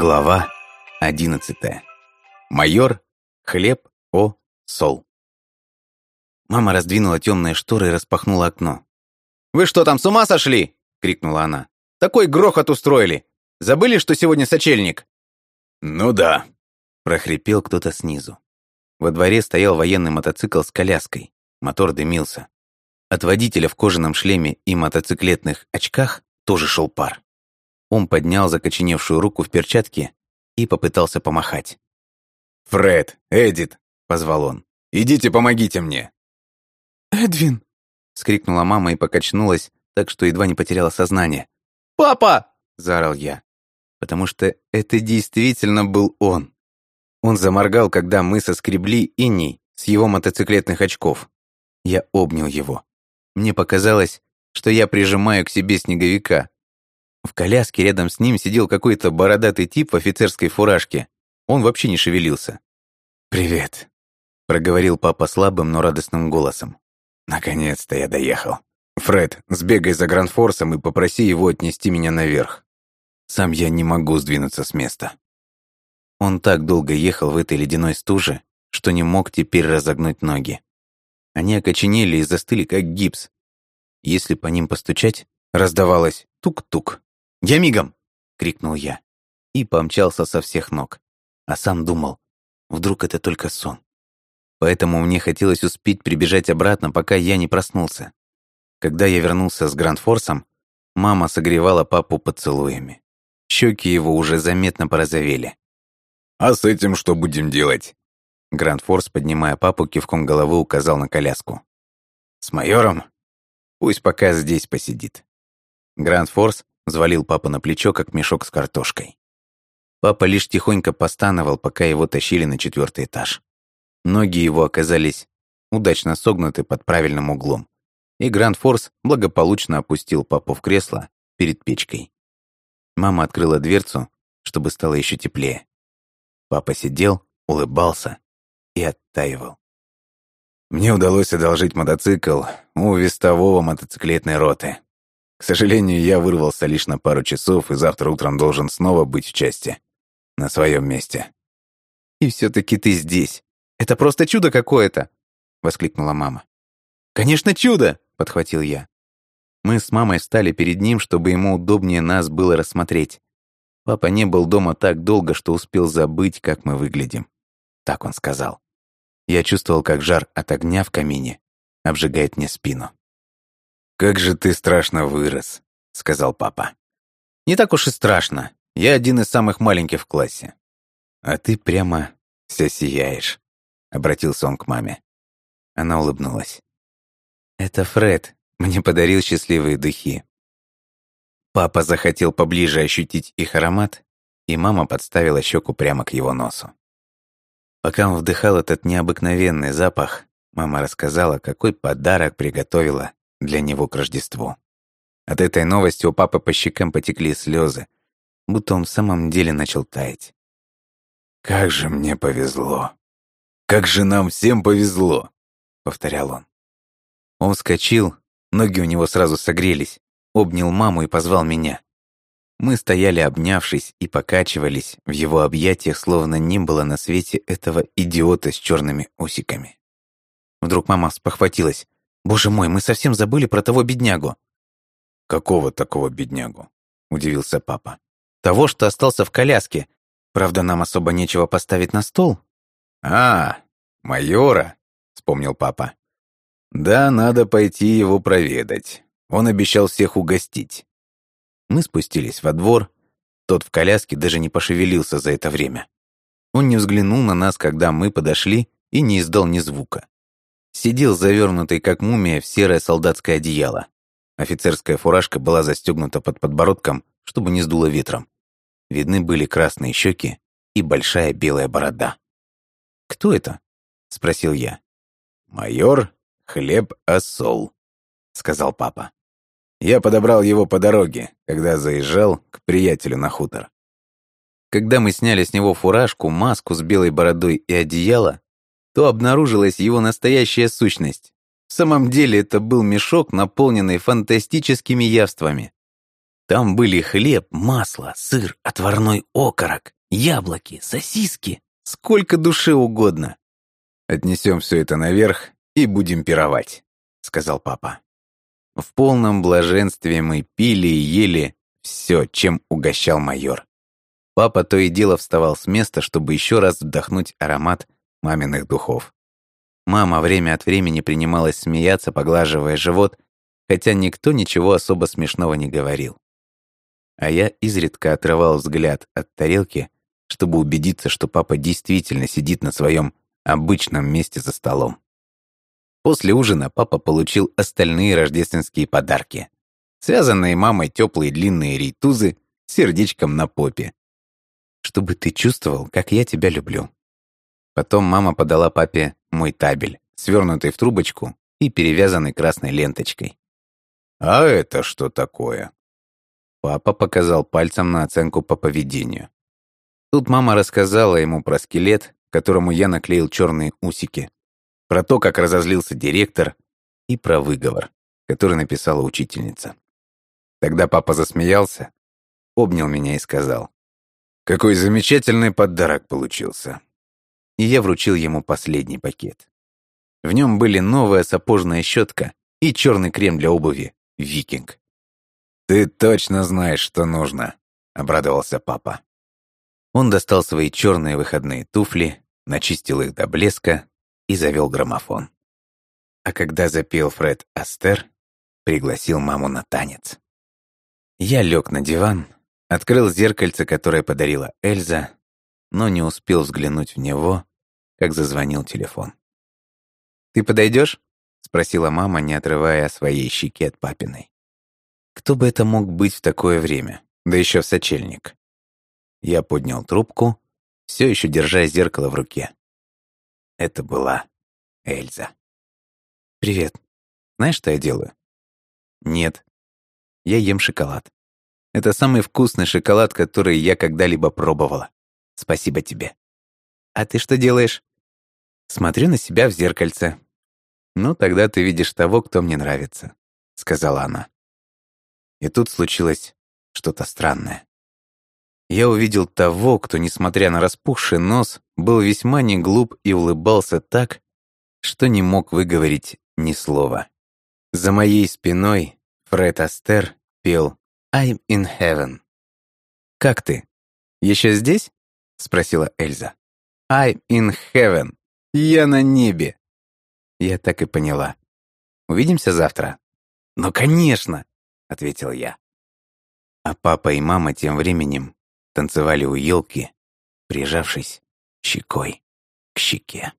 Глава одиннадцатая. Майор, хлеб, о, сол. Мама раздвинула темные шторы и распахнула окно. «Вы что, там с ума сошли?» — крикнула она. «Такой грохот устроили! Забыли, что сегодня сочельник?» «Ну да», — прохрипел кто-то снизу. Во дворе стоял военный мотоцикл с коляской. Мотор дымился. От водителя в кожаном шлеме и мотоциклетных очках тоже шел пар. Он поднял закоченевшую руку в перчатке и попытался помахать. «Фред, Эдит!» — позвал он. «Идите, помогите мне!» «Эдвин!» — скрикнула мама и покачнулась, так что едва не потеряла сознание. «Папа!» — заорал я. Потому что это действительно был он. Он заморгал, когда мы соскребли иней с его мотоциклетных очков. Я обнял его. Мне показалось, что я прижимаю к себе снеговика. В коляске рядом с ним сидел какой-то бородатый тип в офицерской фуражке. Он вообще не шевелился. «Привет», — проговорил папа слабым, но радостным голосом. «Наконец-то я доехал. Фред, сбегай за Грандфорсом и попроси его отнести меня наверх. Сам я не могу сдвинуться с места». Он так долго ехал в этой ледяной стуже, что не мог теперь разогнуть ноги. Они окоченели и застыли, как гипс. Если по ним постучать, раздавалось тук-тук. «Я мигом!» — крикнул я. И помчался со всех ног. А сам думал, вдруг это только сон. Поэтому мне хотелось успеть прибежать обратно, пока я не проснулся. Когда я вернулся с Грандфорсом, мама согревала папу поцелуями. Щеки его уже заметно порозовели. «А с этим что будем делать?» Грандфорс, поднимая папу, кивком головы указал на коляску. «С майором? Пусть пока здесь посидит». Грандфорс взвалил папу на плечо, как мешок с картошкой. Папа лишь тихонько постановал, пока его тащили на четвертый этаж. Ноги его оказались удачно согнуты под правильным углом, и Грандфорс благополучно опустил папу в кресло перед печкой. Мама открыла дверцу, чтобы стало еще теплее. Папа сидел, улыбался и оттаивал. Мне удалось одолжить мотоцикл у вестового мотоциклетной роты. К сожалению, я вырвался лишь на пару часов, и завтра утром должен снова быть в части. На своем месте. «И все-таки ты здесь. Это просто чудо какое-то!» — воскликнула мама. «Конечно, чудо!» — подхватил я. Мы с мамой встали перед ним, чтобы ему удобнее нас было рассмотреть. Папа не был дома так долго, что успел забыть, как мы выглядим. Так он сказал. Я чувствовал, как жар от огня в камине обжигает мне спину. «Как же ты страшно вырос», — сказал папа. «Не так уж и страшно. Я один из самых маленьких в классе». «А ты прямо вся сияешь», — обратился он к маме. Она улыбнулась. «Это Фред мне подарил счастливые духи». Папа захотел поближе ощутить их аромат, и мама подставила щеку прямо к его носу. Пока он вдыхал этот необыкновенный запах, мама рассказала, какой подарок приготовила для него к Рождеству. От этой новости у папы по щекам потекли слезы, будто он в самом деле начал таять. «Как же мне повезло! Как же нам всем повезло!» — повторял он. Он вскочил, ноги у него сразу согрелись, обнял маму и позвал меня. Мы стояли, обнявшись, и покачивались в его объятиях, словно не было на свете этого идиота с черными усиками. Вдруг мама спохватилась. «Боже мой, мы совсем забыли про того беднягу». «Какого такого беднягу?» — удивился папа. «Того, что остался в коляске. Правда, нам особо нечего поставить на стол». «А, майора», — вспомнил папа. «Да, надо пойти его проведать. Он обещал всех угостить». Мы спустились во двор. Тот в коляске даже не пошевелился за это время. Он не взглянул на нас, когда мы подошли, и не издал ни звука. Сидел завернутый, как мумия, в серое солдатское одеяло. Офицерская фуражка была застегнута под подбородком, чтобы не сдуло ветром. Видны были красные щеки и большая белая борода. «Кто это?» — спросил я. «Майор Хлеб Осол», — сказал папа. «Я подобрал его по дороге, когда заезжал к приятелю на хутор». Когда мы сняли с него фуражку, маску с белой бородой и одеяло, то обнаружилась его настоящая сущность. В самом деле это был мешок, наполненный фантастическими явствами. Там были хлеб, масло, сыр, отварной окорок, яблоки, сосиски. Сколько душе угодно. «Отнесем все это наверх и будем пировать», — сказал папа. В полном блаженстве мы пили и ели все, чем угощал майор. Папа то и дело вставал с места, чтобы еще раз вдохнуть аромат маминых духов. Мама время от времени принималась смеяться, поглаживая живот, хотя никто ничего особо смешного не говорил. А я изредка отрывал взгляд от тарелки, чтобы убедиться, что папа действительно сидит на своем обычном месте за столом. После ужина папа получил остальные рождественские подарки. Связанные мамой теплые длинные рейтузы с сердечком на попе. Чтобы ты чувствовал, как я тебя люблю. Потом мама подала папе мой табель, свернутый в трубочку и перевязанный красной ленточкой. «А это что такое?» Папа показал пальцем на оценку по поведению. Тут мама рассказала ему про скелет, которому я наклеил черные усики, про то, как разозлился директор, и про выговор, который написала учительница. Тогда папа засмеялся, обнял меня и сказал, «Какой замечательный подарок получился!» И я вручил ему последний пакет. В нем были новая сапожная щетка и черный крем для обуви «Викинг». «Ты точно знаешь, что нужно», — обрадовался папа. Он достал свои черные выходные туфли, начистил их до блеска и завел граммофон. А когда запел Фред Астер, пригласил маму на танец. Я лег на диван, открыл зеркальце, которое подарила Эльза, но не успел взглянуть в него, как зазвонил телефон. «Ты подойдешь?» — спросила мама, не отрывая своей щеки от папиной. Кто бы это мог быть в такое время, да еще в сочельник? Я поднял трубку, все еще держа зеркало в руке. Это была Эльза. «Привет. Знаешь, что я делаю?» «Нет. Я ем шоколад. Это самый вкусный шоколад, который я когда-либо пробовала. Спасибо тебе. А ты что делаешь?» «Смотрю на себя в зеркальце. Ну, тогда ты видишь того, кто мне нравится», — сказала она. И тут случилось что-то странное я увидел того, кто, несмотря на распухший нос, был весьма не глуп и улыбался так, что не мог выговорить ни слова. За моей спиной Фред Астер пел «I'm in heaven». «Как ты? Еще здесь?» — спросила Эльза. «I'm in heaven. Я на небе». Я так и поняла. «Увидимся завтра?» «Ну, конечно!» — ответил я. А папа и мама тем временем танцевали у елки, прижавшись щекой к щеке.